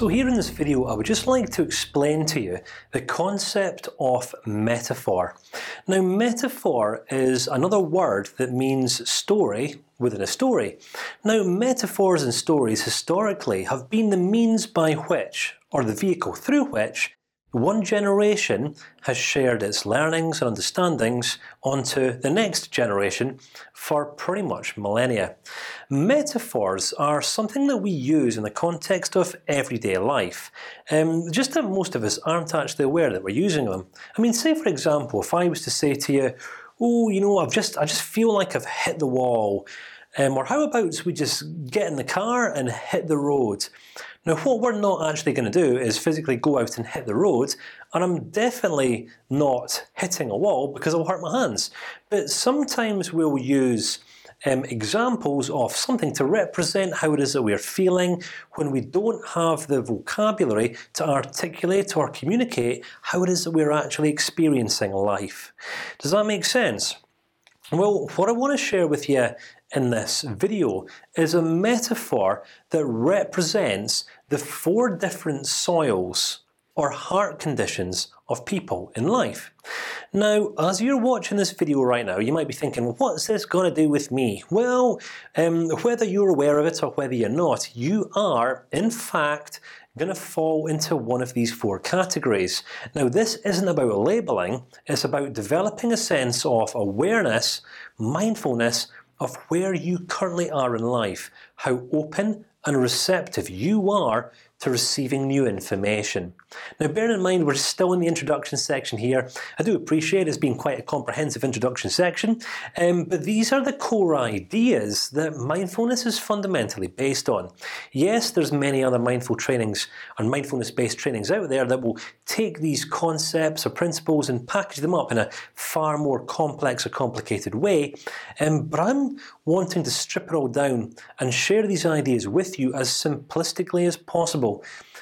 So here in this video, I would just like to explain to you the concept of metaphor. Now, metaphor is another word that means story within a story. Now, metaphors and stories historically have been the means by which, or the vehicle through which, one generation has shared its learnings and understandings onto the next generation for pretty much millennia. Metaphors are something that we use in the context of everyday life, um, just that most of us aren't actually aware that we're using them. I mean, say for example, if I was to say to you, "Oh, you know, I've just I just feel like I've hit the wall," um, or how about we just get in the car and hit the road? Now, what we're not actually going to do is physically go out and hit the road, and I'm definitely not hitting a wall because I'll hurt my hands. But sometimes we'll use um, examples of something to represent how it is that we're feeling when we don't have the vocabulary to articulate or communicate how it is that we're actually experiencing life. Does that make sense? Well, what I want to share with you in this video is a metaphor that represents the four different soils or heart conditions of people in life. Now, as you're watching this video right now, you might be thinking, "What's this going to do with me?" Well, um, whether you're aware of it or whether you're not, you are, in fact, going to fall into one of these four categories. Now, this isn't about labeling; it's about developing a sense of awareness, mindfulness, of where you currently are in life, how open and receptive you are to receiving new information. Now, bear in mind we're still in the introduction section here. I do appreciate it's been quite a comprehensive introduction section, um, but these are the core ideas that mindfulness is fundamentally based on. Yes, there's many other mindful trainings and mindfulness-based trainings out there that will take these concepts or principles and package them up in a far more complex or complicated way. Um, but I'm wanting to strip it all down and share these ideas with you as simplistically as possible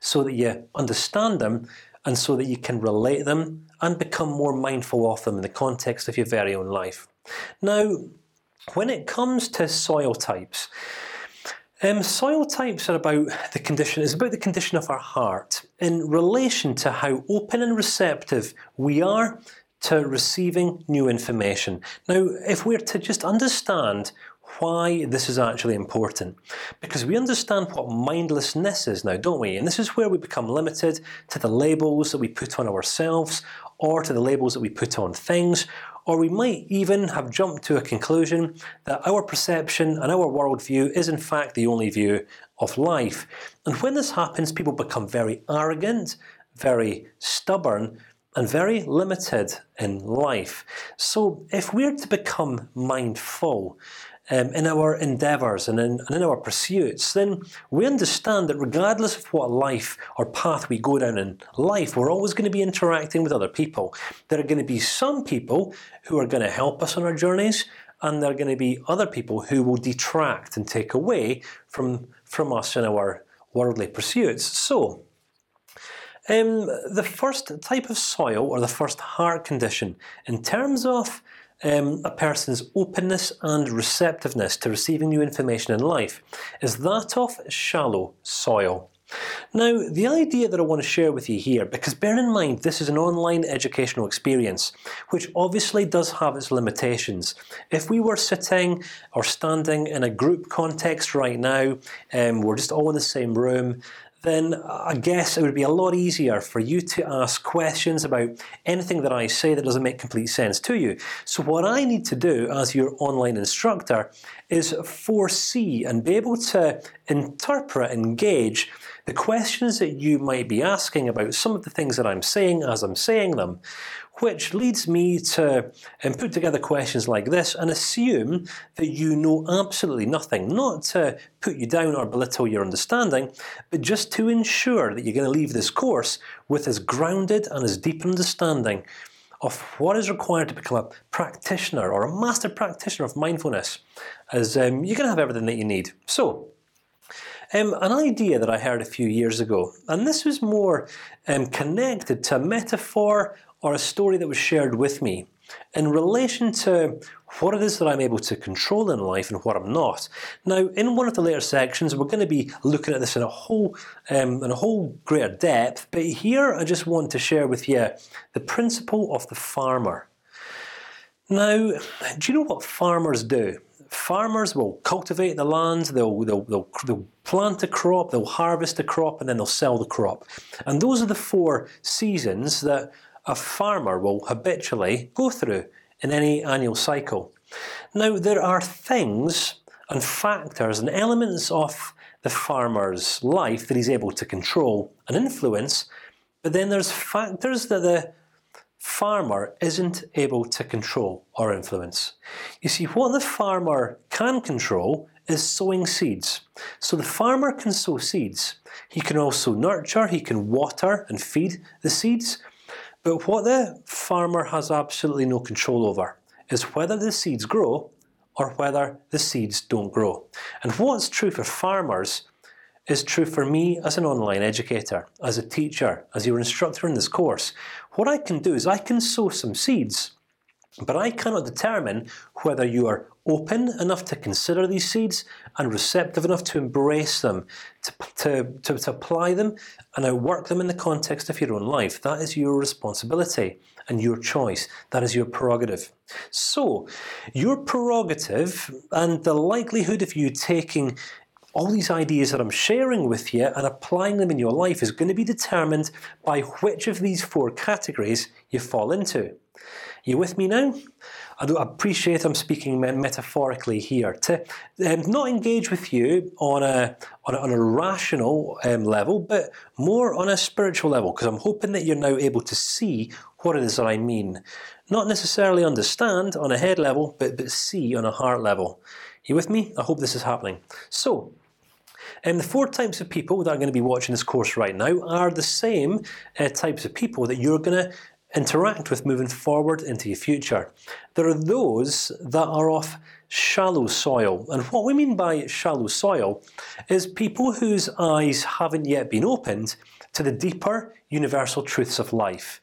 so that you understand them, and so that you can relate them and become more mindful of them in the context of your very own life. Now, when it comes to soil types. Um, soil types are about the condition. It's about the condition of our heart in relation to how open and receptive we are to receiving new information. Now, if we're to just understand why this is actually important, because we understand what mindlessness is now, don't we? And this is where we become limited to the labels that we put on ourselves, or to the labels that we put on things, or we might even have jumped to a conclusion that our perception and our worldview is in fact the only view of life. And when this happens, people become very arrogant, very stubborn, and very limited in life. So, if we're to become mindful, um, in our endeavours and in, and in our pursuits, then we understand that regardless of what life or path we go down in life, we're always going to be interacting with other people. There are going to be some people who are going to help us on our journeys, and there are going to be other people who will detract and take away from from us in our worldly pursuits. So. Um, the first type of soil, or the first heart condition, in terms of um, a person's openness and receptiveness to receiving new information in life is that of shallow soil. Now, the idea that I want to share with you here, because bear in mind this is an online educational experience, which obviously does have its limitations. If we were sitting or standing in a group context right now, um, we're just all in the same room, then I guess it would be a lot easier for you to ask questions about anything that I say that doesn't make complete sense to you. So what I need to do as your online instructor is foresee and be able to interpret, engage the questions that you might be asking about some of the things that I'm saying as I'm saying them, which leads me to um, put together questions like this and assume that you know absolutely nothing, not to put you down or belittle your understanding, but just to ensure that you're going to leave this course with as grounded and as deep an understanding of what is required to become a practitioner or a master practitioner of mindfulness, as um, you're going to have everything that you need. So. Um, an idea that I heard a few years ago, and this was more um, connected to a metaphor or a story that was shared with me. in relation to what it is that I'm able to control in life and what I'm not. Now, in one of the later sections, we're going to be looking at this in a whole um, in a whole greater depth. But here, I just want to share with you the principle of the farmer. Now, do you know what farmers do? Farmers will cultivate the land. They'll, they'll they'll they'll plant a crop. They'll harvest a crop, and then they'll sell the crop. And those are the four seasons that a farmer will habitually go through in any annual cycle. Now there are things and factors and elements of the farmer's life that he's able to control and influence, but then there's factors that the farmer isn't able to control or influence. You see, what the farmer can control is sowing seeds. So the farmer can sow seeds. He can also nurture, he can water and feed the seeds. But what the farmer has absolutely no control over is whether the seeds grow or whether the seeds don't grow. And what's true for farmers is true for me as an online educator, as a teacher, as your instructor in this course. What I can do is I can sow some seeds, but I cannot determine whether you are open enough to consider these seeds and receptive enough to embrace them, to, to, to, to apply them, and outwork them in the context of your own life. That is your responsibility and your choice. That is your prerogative. So, your prerogative and the likelihood of you taking all these ideas that I'm sharing with you and applying them in your life is going to be determined by which of these four categories you fall into. You with me now? I do appreciate I'm speaking metaphorically here to um, not engage with you on a on a, on a rational um, level, but more on a spiritual level, because I'm hoping that you're now able to see what it is that I mean, not necessarily understand on a head level, but but see on a heart level. You with me? I hope this is happening. So. And um, the four types of people that are going to be watching this course right now are the same uh, types of people that you're going to interact with moving forward into the future. There are those that are off shallow soil, and what we mean by shallow soil is people whose eyes haven't yet been opened to the deeper universal truths of life.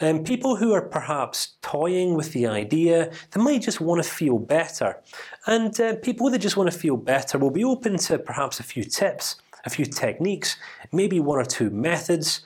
And people who are perhaps toying with the idea, they might just want to feel better, and uh, people that just want to feel better will be open to perhaps a few tips, a few techniques, maybe one or two methods,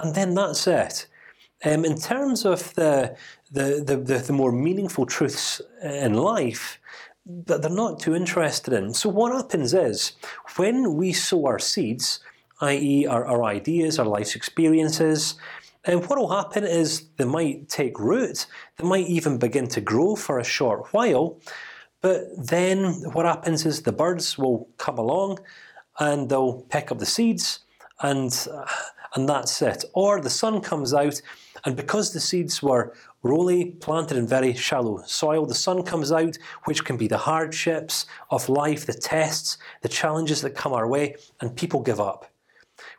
and then that's it. Um, in terms of the, the the, the the more meaningful truths in life, that they're not too interested in. So what happens is when we sow our seeds, i.e., our, our ideas, our life's experiences, and what will happen is they might take root. They might even begin to grow for a short while, but then what happens is the birds will come along, and they'll pick up the seeds, and uh, and that's it. Or the sun comes out and because the seeds were really planted in very shallow soil, the sun comes out, which can be the hardships of life, the tests, the challenges that come our way, and people give up.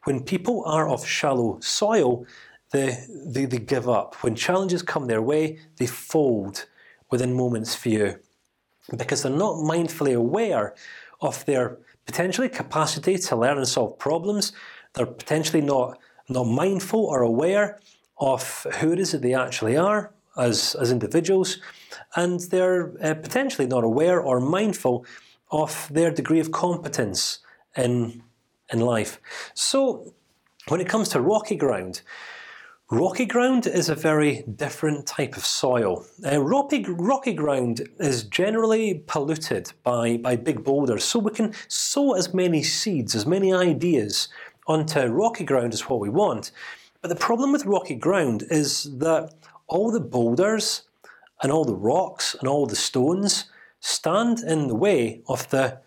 When people are of shallow soil, they, they, they give up. When challenges come their way, they fold within moments few, because they're not mindfully aware of their potentially capacity to learn and solve problems. They're potentially not not mindful or aware of who it is that they actually are as as individuals, and they're uh, potentially not aware or mindful of their degree of competence in in life. So, when it comes to rocky ground, rocky ground is a very different type of soil. Uh, rocky rocky ground is generally polluted by by big boulders, so we can sow as many seeds, as many ideas onto rocky ground is what we want. But the problem with rocky ground is that all the boulders and all the rocks and all the stones stand in the way of the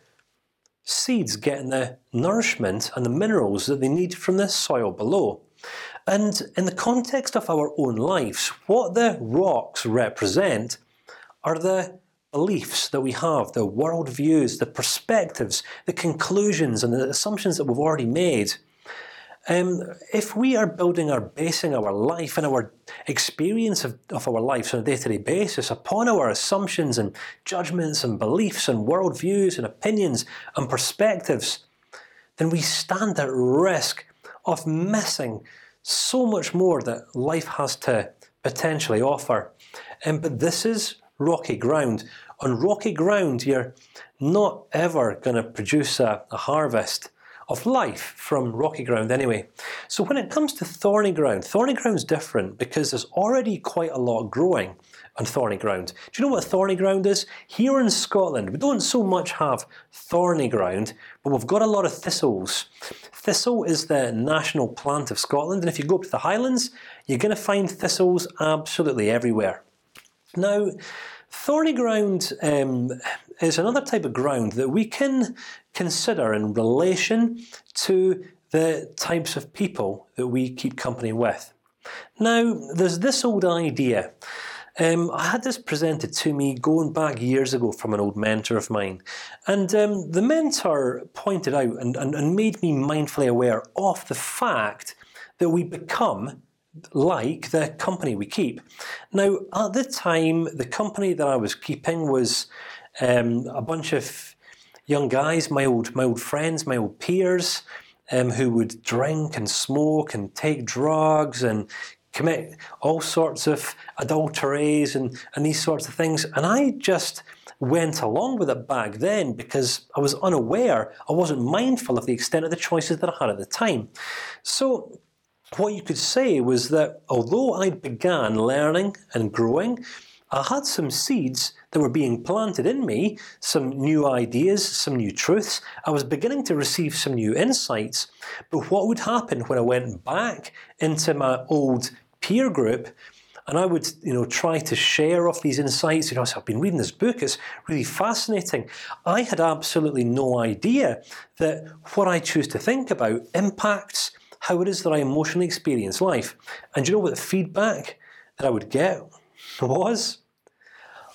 seeds getting the nourishment and the minerals that they need from the soil below. And in the context of our own lives, what the rocks represent are the beliefs that we have, the worldviews, the perspectives, the conclusions, and the assumptions that we've already made. Um, if we are building our basing our life and our experience of, of our lives on a day-to-day -day basis upon our assumptions and judgments and beliefs and worldviews and opinions and perspectives, then we stand at risk of missing so much more that life has to potentially offer. Um, but this is rocky ground. On rocky ground, you're not ever going to produce a, a harvest of life from rocky ground anyway. So when it comes to thorny ground, thorny ground's different because there's already quite a lot growing on thorny ground. Do you know what thorny ground is? Here in Scotland, we don't so much have thorny ground, but we've got a lot of thistles. Thistle is the national plant of Scotland, and if you go up to the Highlands, you're going to find thistles absolutely everywhere. Now, thorny ground um, is another type of ground that we can consider in relation to the types of people that we keep company with. Now, there's this old idea. Um, I had this presented to me going back years ago from an old mentor of mine, and um, the mentor pointed out and, and, and made me mindfully aware of the fact that we become like the company we keep. Now, at the time, the company that I was keeping was um, a bunch of young guys, my old my old friends, my old peers, um, who would drink and smoke and take drugs and commit all sorts of adulteries and and these sorts of things. And I just went along with it back then because I was unaware. I wasn't mindful of the extent of the choices that I had at the time. So what you could say was that although I began learning and growing, I had some seeds that were being planted in me, some new ideas, some new truths. I was beginning to receive some new insights. But what would happen when I went back into my old peer group? And I would, you know, try to share off these insights. You know, so I've been reading this book; it's really fascinating. I had absolutely no idea that what I choose to think about impacts how it is that I emotionally experience life. And you know what the feedback that I would get was?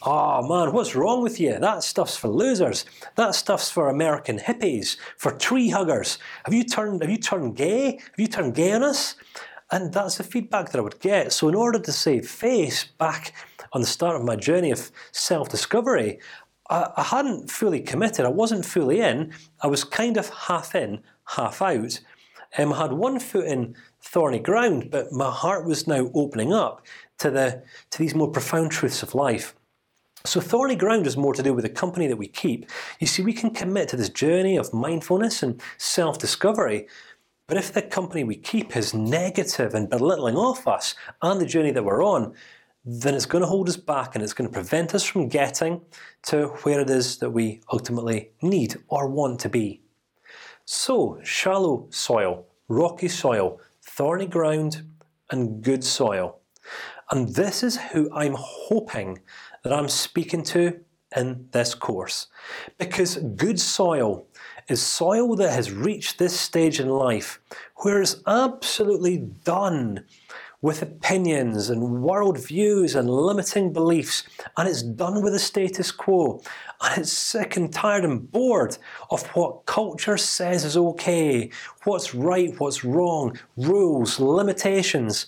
Oh man, what's wrong with you? That stuff's for losers. That stuff's for American hippies, for tree huggers. Have you turned? Have you turned gay? Have you turned gay on us? And that's the feedback that I would get. So in order to save face back on the start of my journey of self-discovery, I, I hadn't fully committed. I wasn't fully in. I was kind of half in, half out. Um, I had one foot in thorny ground, but my heart was now opening up to the to these more profound truths of life. So thorny ground is more to do with the company that we keep. You see, we can commit to this journey of mindfulness and self-discovery, but if the company we keep is negative and belittling of us and the journey that we're on, then it's going to hold us back and it's going to prevent us from getting to where it is that we ultimately need or want to be. So shallow soil, rocky soil, thorny ground, and good soil. And this is who I'm hoping that I'm speaking to in this course, because good soil is soil that has reached this stage in life where it's absolutely done with opinions and world views and limiting beliefs, and it's done with the status quo, and it's sick and tired and bored of what culture says is okay, what's right, what's wrong, rules, limitations.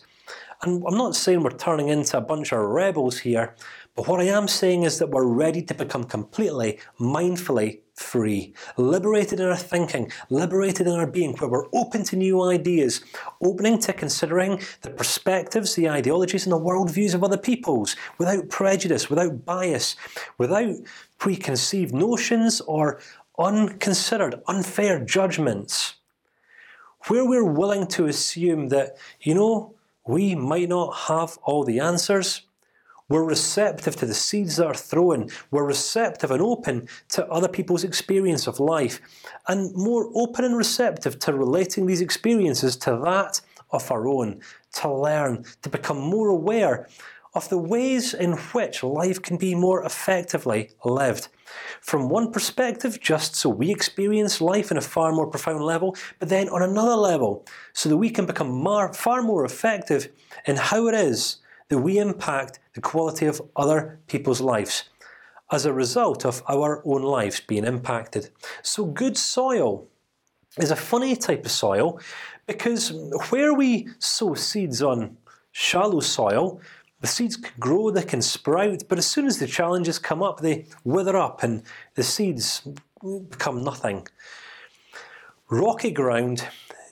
And I'm not saying we're turning into a bunch of rebels here, but what I am saying is that we're ready to become completely, mindfully free, liberated in our thinking, liberated in our being, where we're open to new ideas, opening to considering the perspectives, the ideologies, and the worldviews of other peoples, without prejudice, without bias, without preconceived notions or unconsidered, unfair judgments. Where we're willing to assume that, you know, we might not have all the answers, we're receptive to the seeds that are thrown. We're receptive and open to other people's experience of life, and more open and receptive to relating these experiences to that of our own. To learn, to become more aware of the ways in which life can be more effectively lived. From one perspective, just so we experience life in a far more profound level, but then on another level, so that we can become far more effective in how it is that we impact the quality of other people's lives as a result of our own lives being impacted. So good soil is a funny type of soil because where we sow seeds on shallow soil, the seeds can grow, they can sprout, but as soon as the challenges come up, they wither up and the seeds become nothing. Rocky ground,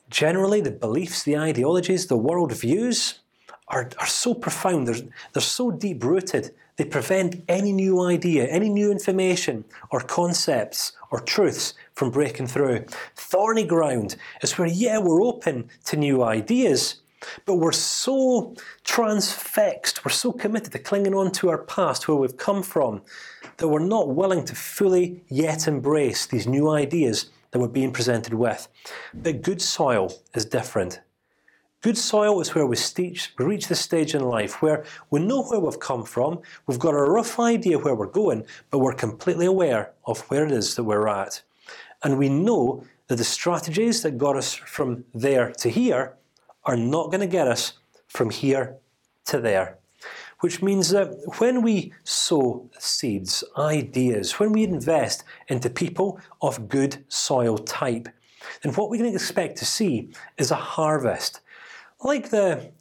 generally the beliefs, the ideologies, the world views are are so profound. They're they're so deep rooted. They prevent any new idea, any new information, or concepts, or truths from breaking through. Thorny ground is where, yeah, we're open to new ideas, but we're so transfixed, we're so committed to clinging on to our past, where we've come from, that we're not willing to fully yet embrace these new ideas that we're being presented with. But good soil is different. Good soil is where we, reach, the stage in life where we know where we've come from, we've got a rough idea where we're going, but we're completely aware of where it is that we're at, and we know that the strategies that got us from there to here are not going to get us from here to there. Which means that when we sow seeds, ideas, when we invest into people of good soil type, then what we can expect to see is a harvest like the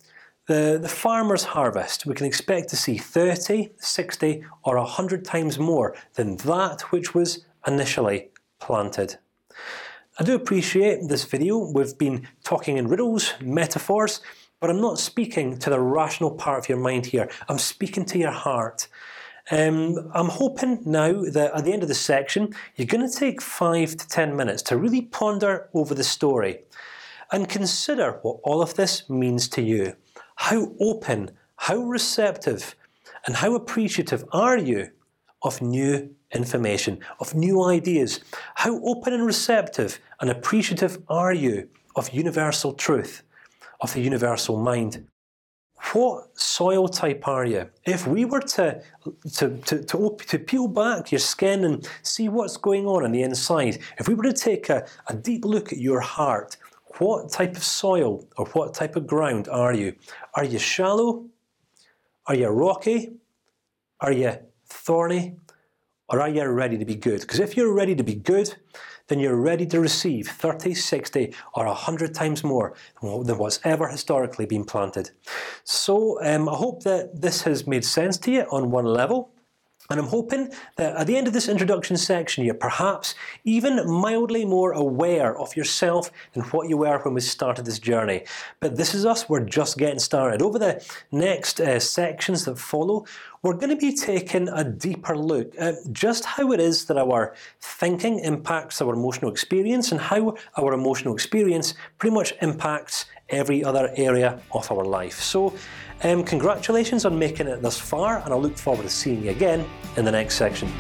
the, the farmer's harvest, we can expect to see 30, 60, or 100 times more than that which was initially planted. I do appreciate this video. We've been talking in riddles, metaphors, but I'm not speaking to the rational part of your mind here. I'm speaking to your heart. Um, I'm hoping now that at the end of the section, you're going to take five to ten minutes to really ponder over the story and consider what all of this means to you. How open, how receptive, and how appreciative are you of new information, of new ideas? How open and receptive and appreciative are you of universal truth, of the universal mind? What soil type are you? If we were to to to to, to peel back your skin and see what's going on on the inside, if we were to take a, a deep look at your heart, what type of soil or what type of ground are you? Are you shallow? Are you rocky? Are you thorny? Or are you ready to be good? Because if you're ready to be good, then you're ready to receive 30, 60, or 100 times more than what's ever historically been planted. So um, I hope that this has made sense to you on one level. And I'm hoping that at the end of this introduction section, you're perhaps even mildly more aware of yourself than what you were when we started this journey. But this is us; we're just getting started. Over the next uh, sections that follow, we're going to be taking a deeper look at just how it is that our thinking impacts our emotional experience, and how our emotional experience pretty much impacts every other area of our life. So. Um, congratulations on making it this far, and I look forward to seeing you again in the next section.